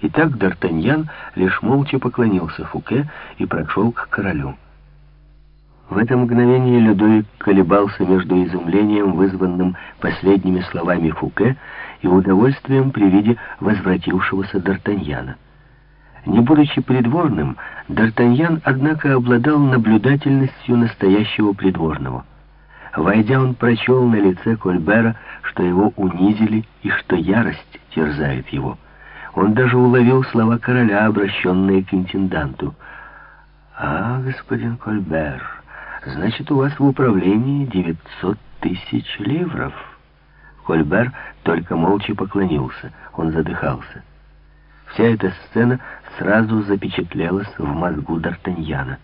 Итак, Д'Артаньян лишь молча поклонился Фуке и прошел к королю. В это мгновение Людовик колебался между изумлением, вызванным последними словами Фуке, и удовольствием при виде возвратившегося Д'Артаньяна. Не будучи придворным, Д'Артаньян, однако, обладал наблюдательностью настоящего придворного. Войдя, он прочел на лице Кольбера, что его унизили и что ярость терзает его. Он даже уловил слова короля, обращенные к интенданту. «А, господин Кольбер, значит, у вас в управлении 900 тысяч ливров?» Кольбер только молча поклонился, он задыхался. Вся эта сцена сразу запечатлелась в мозгу Д'Артаньяна.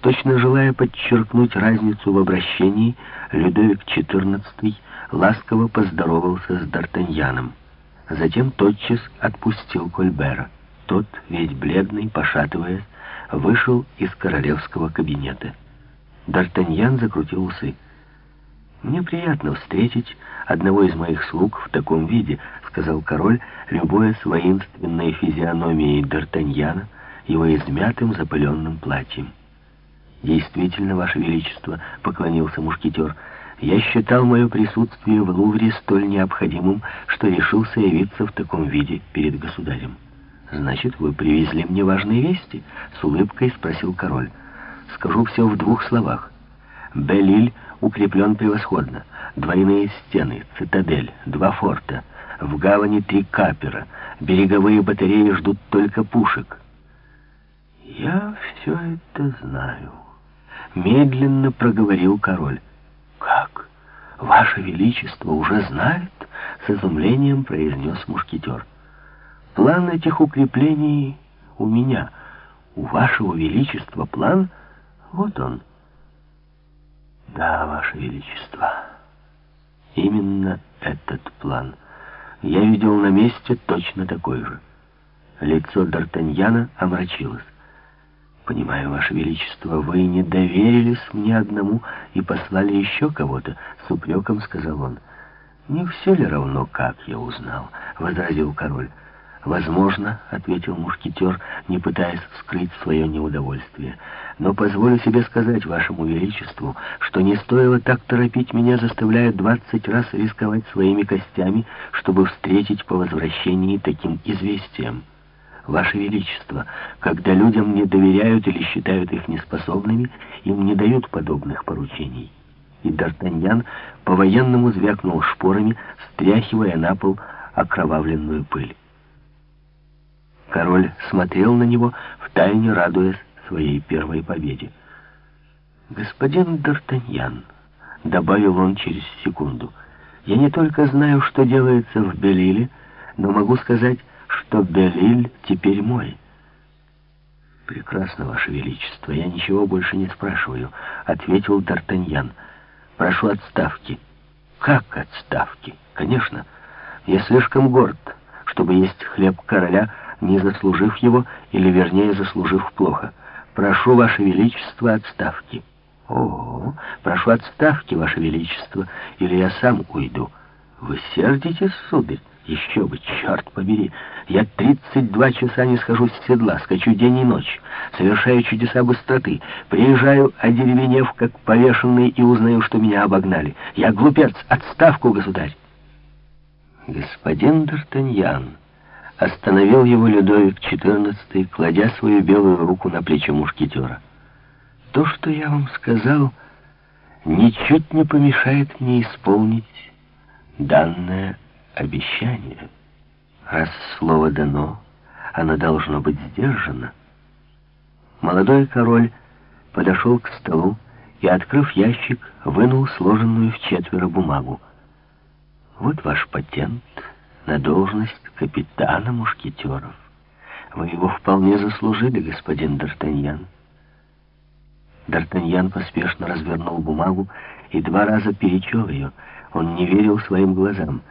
Точно желая подчеркнуть разницу в обращении, Людовик XIV ласково поздоровался с Д'Артаньяном. Затем тотчас отпустил Кольбера. Тот, весь бледный, пошатываясь, вышел из королевского кабинета. Д'Артаньян закрутил усы. «Мне приятно встретить одного из моих слуг в таком виде», — сказал король, любуясь воинственной физиономией Д'Артаньяна, его измятым запыленным платьем. «Действительно, Ваше Величество», — поклонился мушкетер, — «я считал мое присутствие в Лувре столь необходимым, что решился явиться в таком виде перед государем». «Значит, вы привезли мне важные вести?» — с улыбкой спросил король. «Скажу все в двух словах. Белиль укреплен превосходно. Двойные стены, цитадель, два форта. В гавани три капера. Береговые батареи ждут только пушек. «Я все это знаю», — медленно проговорил король. «Как? Ваше Величество уже знает?» — с изумлением произнес мушкетер. «План этих укреплений у меня. У Вашего Величества план? Вот он». Да, Ваше Величество, именно этот план. Я видел на месте точно такой же. Лицо Д'Артаньяна омрачилось. «Понимаю, Ваше Величество, вы не доверились мне одному и послали еще кого-то», — с упреком сказал он. «Не все ли равно, как я узнал?» — возразил король. «Возможно», — ответил мушкетер, не пытаясь скрыть свое неудовольствие. «Но позволю себе сказать вашему величеству, что не стоило так торопить меня, заставляя двадцать раз рисковать своими костями, чтобы встретить по возвращении таким известием. Ваше Величество, когда людям не доверяют или считают их неспособными, им не дают подобных поручений». И Д'Артаньян по-военному звякнул шпорами, стряхивая на пол окровавленную пыль. Король смотрел на него, втайне радуясь своей первой победе. «Господин Д'Артаньян», — добавил он через секунду, — «я не только знаю, что делается в Белиле, но могу сказать, что Белиль теперь мой». «Прекрасно, Ваше Величество, я ничего больше не спрашиваю», — ответил Д'Артаньян. «Прошу отставки». «Как отставки? Конечно, я слишком горд, чтобы есть хлеб короля, — не заслужив его, или вернее заслужив плохо. Прошу, Ваше Величество, отставки. О, прошу отставки, Ваше Величество, или я сам уйду. Вы сердитесь, сударь? Еще бы, черт побери. Я 32 часа не схожу с седла, скачу день и ночь, совершаю чудеса быстроты, приезжаю, одеревенев, как повешенный, и узнаю, что меня обогнали. Я глупец, отставку, государь. Господин Д'Артаньян, Остановил его Людовик XIV, кладя свою белую руку на плечо мушкетера. То, что я вам сказал, ничуть не помешает мне исполнить данное обещание. Раз слово дано, оно должно быть сдержано. Молодой король подошел к столу и, открыв ящик, вынул сложенную в четверо бумагу. «Вот ваш патент», на должность капитана мушкетеров. Вы его вполне заслужили, господин Д'Артаньян. Д'Артаньян поспешно развернул бумагу и два раза перечел ее. Он не верил своим глазам.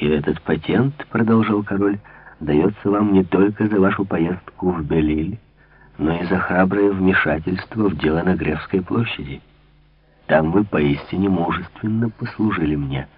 «И этот патент, — продолжал король, — дается вам не только за вашу поездку в Белиль, но и за храброе вмешательство в дело на Гревской площади. Там вы поистине мужественно послужили мне».